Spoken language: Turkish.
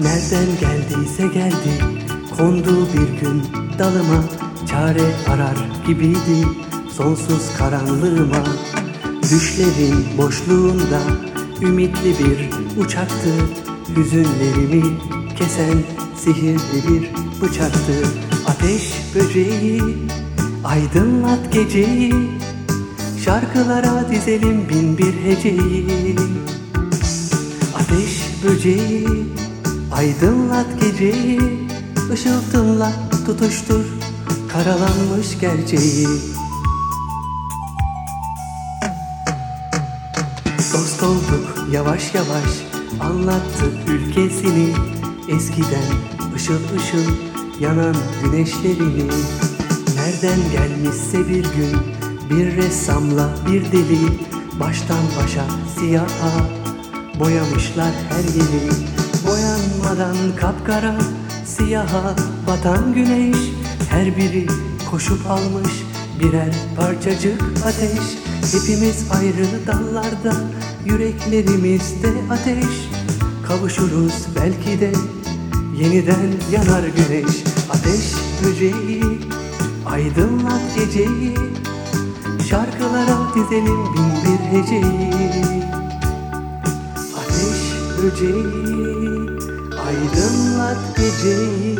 Nereden geldiyse geldi Kondu bir gün dalıma. Çare arar gibiydi Sonsuz karanlığıma. Düşlerin boşluğunda Ümitli bir uçaktı. Hüzünlerimi kesen Sihirli bir bıçaktı. Ateş böceği Aydınlat geceyi. Şarkılara dizelim bin bir heceyi. Ateş böceği Aydınlat geceyi Işıltınla tutuştur Karalanmış gerçeği. Dost olduk yavaş yavaş Anlattı ülkesini Eskiden ışıl ışıl Yanan güneşlerini. Nereden gelmişse bir gün Bir ressamla bir deli Baştan başa siyaha Boyamışlar her yeri Boyanmadan kapkara Siyaha batan güneş. Her biri koşup almış Birer parçacık ateş. Hepimiz ayrı dallarda Yüreklerimizde ateş. Kavuşuruz belki de Yeniden yanar güneş. Ateş böceği Aydınlat geceyi. Şarkılara dizelim bin bir heceyi. Ateş böceği Aydınlat geceyi